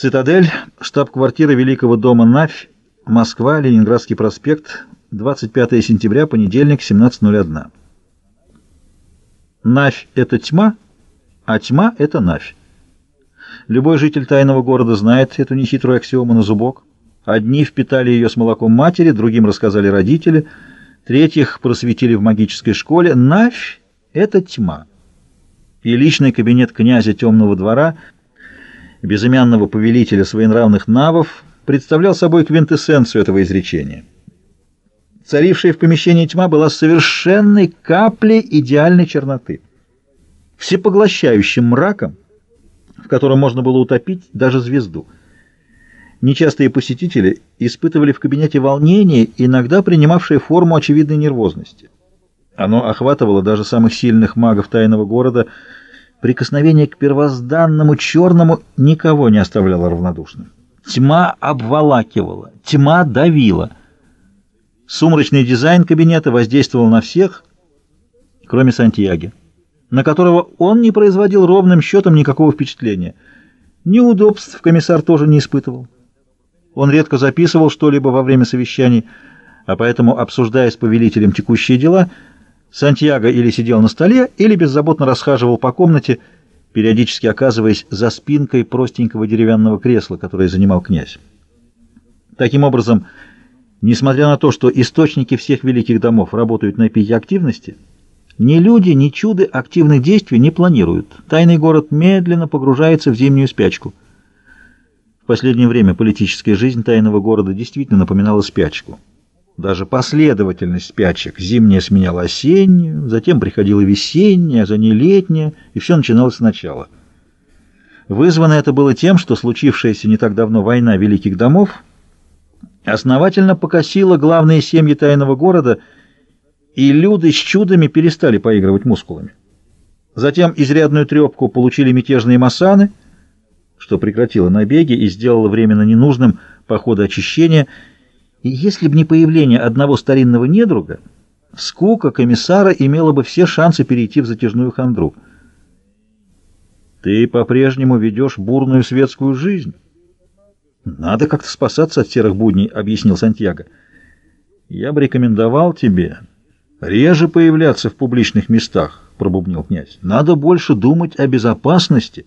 Цитадель, штаб-квартира Великого дома Навь, Москва, Ленинградский проспект, 25 сентября, понедельник, 17.01. Навь — это тьма, а тьма — это Навь. Любой житель тайного города знает эту нехитрую аксиому на зубок. Одни впитали ее с молоком матери, другим рассказали родители, третьих просветили в магической школе. Навь — это тьма. И личный кабинет князя темного двора — безымянного повелителя своенравных навов, представлял собой квинтэссенцию этого изречения. Царившая в помещении тьма была совершенной каплей идеальной черноты, всепоглощающим мраком, в котором можно было утопить даже звезду. Нечастые посетители испытывали в кабинете волнение, иногда принимавшее форму очевидной нервозности. Оно охватывало даже самых сильных магов тайного города – Прикосновение к первозданному черному никого не оставляло равнодушным. Тьма обволакивала, тьма давила. Сумрачный дизайн кабинета воздействовал на всех, кроме Сантьяги, на которого он не производил ровным счетом никакого впечатления. Неудобств комиссар тоже не испытывал. Он редко записывал что-либо во время совещаний, а поэтому, обсуждая с повелителем текущие дела, Сантьяго или сидел на столе, или беззаботно расхаживал по комнате, периодически оказываясь за спинкой простенького деревянного кресла, которое занимал князь. Таким образом, несмотря на то, что источники всех великих домов работают на пике активности, ни люди, ни чуды активных действий не планируют. Тайный город медленно погружается в зимнюю спячку. В последнее время политическая жизнь тайного города действительно напоминала спячку. Даже последовательность спячек. Зимняя сменяла осеннюю, затем приходила весенняя, а за ней летняя, и все начиналось сначала. Вызвано это было тем, что случившаяся не так давно война великих домов основательно покосила главные семьи тайного города, и люди с чудами перестали поигрывать мускулами. Затем изрядную трепку получили мятежные масаны, что прекратило набеги и сделало временно ненужным походы очищения – и если бы не появление одного старинного недруга, скука комиссара имела бы все шансы перейти в затяжную хандру. Ты по-прежнему ведешь бурную светскую жизнь. Надо как-то спасаться от серых будней, объяснил Сантьяго. Я бы рекомендовал тебе реже появляться в публичных местах, пробубнил князь. Надо больше думать о безопасности.